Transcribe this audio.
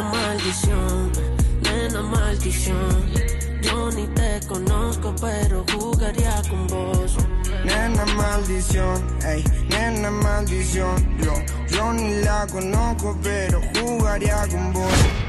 Nena maldición, nena maldición. Yo ni te conozco, pero jugaría con vos. Nena maldición, ey, nena maldición. Yo, yo ni la conozco, pero jugaría con vos.